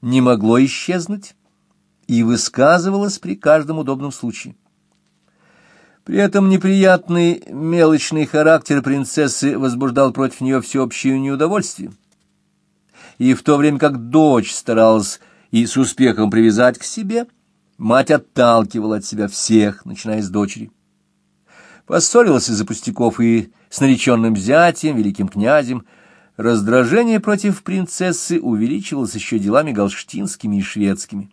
не могло исчезнуть и высказывалось при каждом удобном случае. При этом неприятный мелочный характер принцессы возбуждал против нее всеобщее неудовольствие. И в то время как дочь старалась и с успехом привязать к себе, мать отталкивала от себя всех, начиная с дочери. Поссорилась из-за пустяков и с нареченным зятем, великим князем. Раздражение против принцессы увеличивалось еще делами галштинскими и шведскими.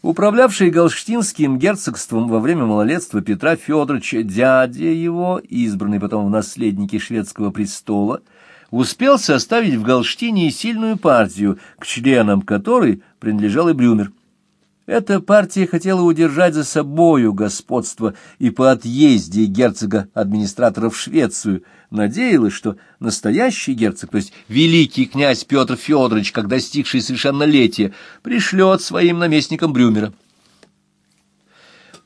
Управлявший Галштинским герцогством во время малолетства Петра Федоровича, дядя его, избранный потом в наследники шведского престола, успел составить в Галштине сильную партию, к членам которой принадлежал и Брюмер. Эта партия хотела удержать за собою господство и по отъезде герцога-администратора в Швецию. Надеялась, что настоящий герцог, то есть великий князь Петр Федорович, как достигший совершеннолетия, пришлет своим наместникам Брюмера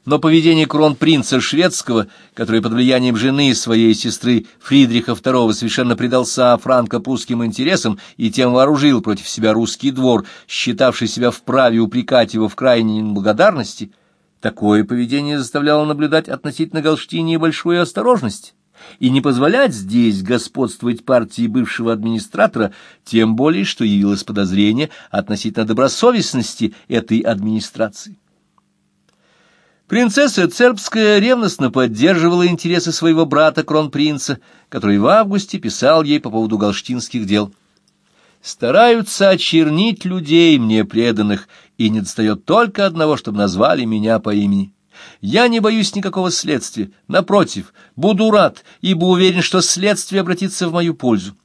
но поведение кронпринца шведского, который под влиянием жены своей сестры Фридриха II совершенно предался франко-прусским интересам и тем вооружил против себя русский двор, считавший себя вправе упрекать его в крайней неблагодарности, такое поведение заставляло наблюдать относительно Галштинии большую осторожность и не позволять здесь господствовать партии бывшего администратора, тем более, что явилось подозрение относительно добросовестности этой администрации. Принцесса Цербская ревностно поддерживала интересы своего брата кронпринца, который в августе писал ей по поводу галштинских дел. «Стараются очернить людей мне преданных, и не достает только одного, чтобы назвали меня по имени. Я не боюсь никакого следствия, напротив, буду рад, ибо уверен, что следствие обратится в мою пользу.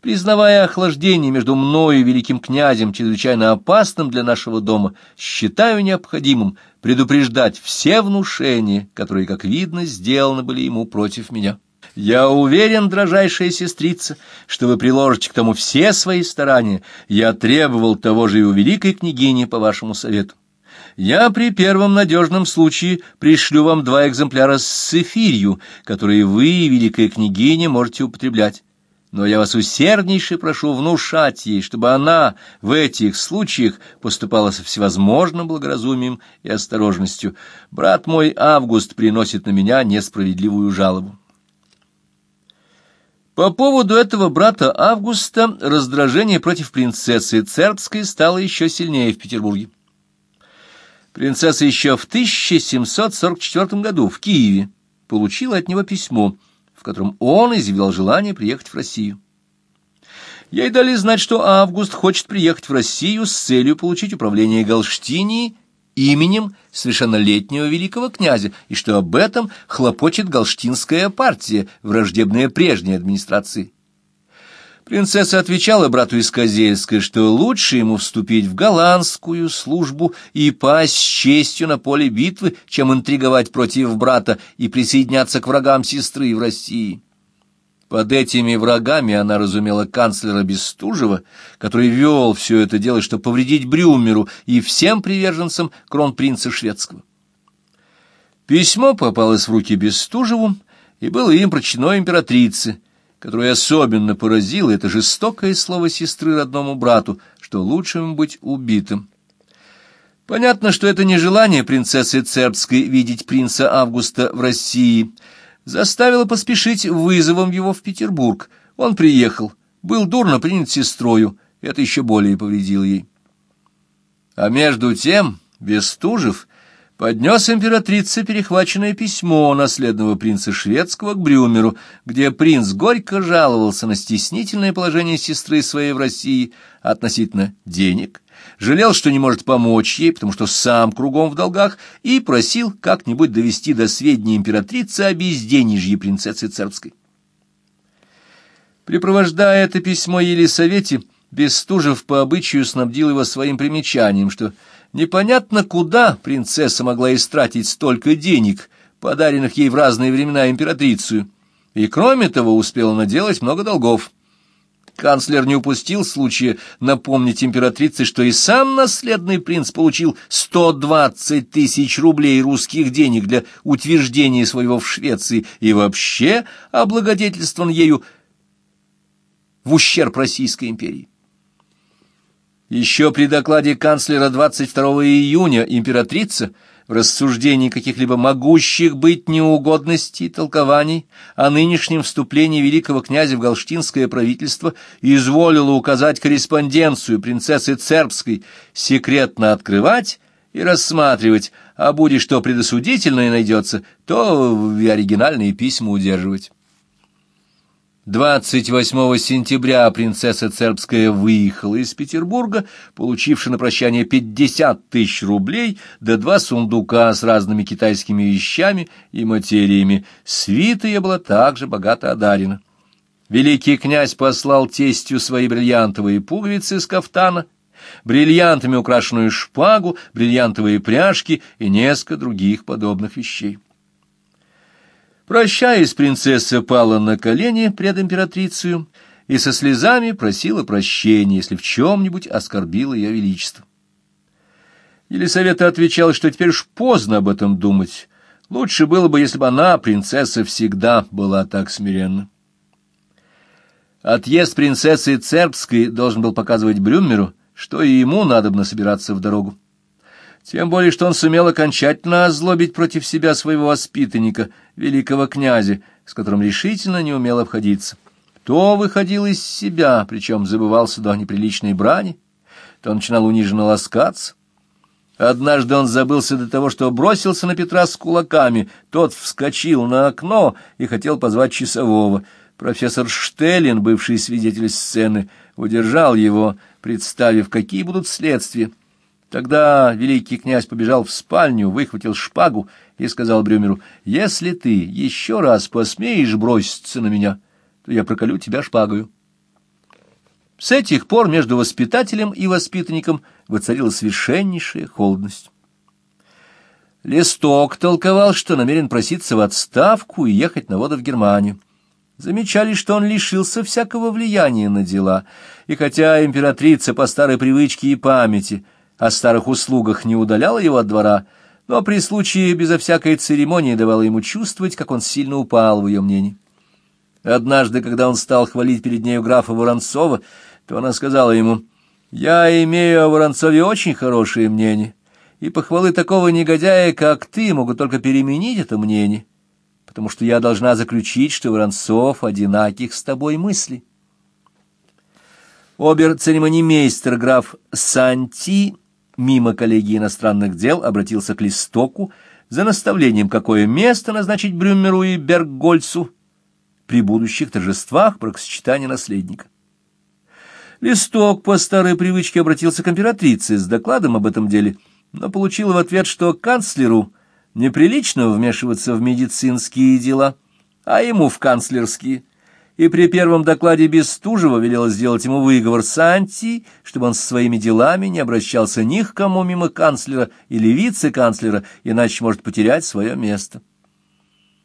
Признавая охлаждение между мною и великим князем чрезвычайно опасным для нашего дома, считаю необходимым предупреждать все внушения, которые, как видно, сделаны были ему против меня. Я уверен, дрожайшая сестрица, что вы приложите к тому все свои старания. Я требовал того же и у великой княгини по вашему совету. Я при первом надежном случае пришлю вам два экземпляра с эфирью, которые вы, великая княгиня, можете употреблять но я вас усерднейше прошу внушать ей, чтобы она в этих случаях поступала со всевозможным благоразумием и осторожностью. Брат мой Август приносит на меня несправедливую жалобу. По поводу этого брата Августа раздражение против принцессы Цербской стало еще сильнее в Петербурге. Принцесса еще в 1744 году в Киеве получила от него письмо – в котором он изъявлял желание приехать в Россию. Ей дали знать, что Август хочет приехать в Россию с целью получить управление Галштинии именем совершеннолетнего великого князя, и что об этом хлопочет галштинская партия, враждебная прежней администрации. Принцесса отвечала брату из Козельска, что лучше ему вступить в голландскую службу и пасть с честью на поле битвы, чем интриговать против брата и присоединяться к врагам сестры в России. Под этими врагами она разумела канцлера Бестужева, который вел все это дело, чтобы повредить Брюмеру и всем приверженцам кронпринца шведского. Письмо попалось в руки Бестужеву и было им прочтено императрице, которое особенно поразило это жестокое слово сестры родному брату, что лучше ему быть убитым. Понятно, что это не желание принцессы Цербской видеть принца Августа в России заставило поспешить вызовом его в Петербург. Он приехал, был дурно принят сестрою, это еще более повредило ей. А между тем Бестужев поднес императрице перехваченное письмо наследного принца шведского к Брюмеру, где принц горько жаловался на стеснительное положение сестры своей в России относительно денег, жалел, что не может помочь ей, потому что сам кругом в долгах, и просил как-нибудь довести до сведения императрицы о безденежье принцессы царской. Припровождая это письмо Елисавете, Бестужев по обычаю снабдил его своим примечанием, что Непонятно, куда принцесса могла истратить столько денег, подаренных ей в разные времена императрицей, и, кроме того, успела наделать много долгов. Канцлер не упустил случая напомнить императрице, что и сам наследный принц получил 120 тысяч рублей русских денег для утверждения своего в Швеции и вообще облагодетельствован ею в ущерб Российской империи. Еще при докладе канцлера 22 июня императрица в рассуждении каких-либо могущих быть неугодностей толкований о нынешнем вступлении великого князя в галштинское правительство изволила указать корреспонденцию принцессы Цербской секретно открывать и рассматривать, а будет что предосудительное найдется, то и оригинальные письма удерживать. 28 сентября принцесса Цербская выехала из Петербурга, получивши на прощание 50 тысяч рублей да два сундука с разными китайскими вещами и материями. Свита ее была также богато одарена. Великий князь послал тестью свои бриллиантовые пуговицы из кафтана, бриллиантами украшенную шпагу, бриллиантовые пряжки и несколько других подобных вещей. Прощаясь, принцесса пала на колени пред императрицей и со слезами просила прощения, если в чем-нибудь оскорбила ее величество. Елисавета отвечала, что теперь уж поздно об этом думать. Лучше было бы, если бы она, принцесса, всегда была так смиренна. Отъезд принцессы Цербской должен был показывать Брюмеру, что и ему надобно собираться в дорогу. Тем более, что он сумел окончательно озлобить против себя своего воспитанника, великого князя, с которым решительно не умел обходиться. То выходил из себя, причем забывался до неприличной брани, то начинал униженно ласкаться. Однажды он забылся до того, что бросился на Петра с кулаками, тот вскочил на окно и хотел позвать часового. Профессор Штеллин, бывший свидетель сцены, удержал его, представив, какие будут следствия. Тогда великий князь побежал в спальню, выхватил шпагу и сказал Брюмеру, «Если ты еще раз посмеешь броситься на меня, то я проколю тебя шпагою». С этих пор между воспитателем и воспитанником воцарилась совершеннейшая холодность. Листок толковал, что намерен проситься в отставку и ехать на воду в Германию. Замечали, что он лишился всякого влияния на дела, и хотя императрица по старой привычке и памяти — о старых услугах не удаляла его от двора, но при случае безо всякой церемонии давала ему чувствовать, как он сильно упал в ее мнении. Однажды, когда он стал хвалить перед нею графа Воронцова, то она сказала ему, «Я имею о Воронцове очень хорошее мнение, и похвалы такого негодяя, как ты, могут только переменить это мнение, потому что я должна заключить, что Воронцов одинаких с тобой мыслей». Обер-церемонимейстер граф Санти мимо коллегии иностранных дел обратился к Листоку за наставлением, какое место назначить Брюмеру и Бергольцу при будущих торжествах бракосочетания наследника. Листок по старой привычке обратился к императрице с докладом об этом деле, но получил в ответ, что канцлеру неприлично вмешиваться в медицинские дела, а ему в канцлерские – и при первом докладе Бестужева велела сделать ему выговор Санти, чтобы он со своими делами не обращался ни к кому мимо канцлера или вице-канцлера, иначе может потерять свое место.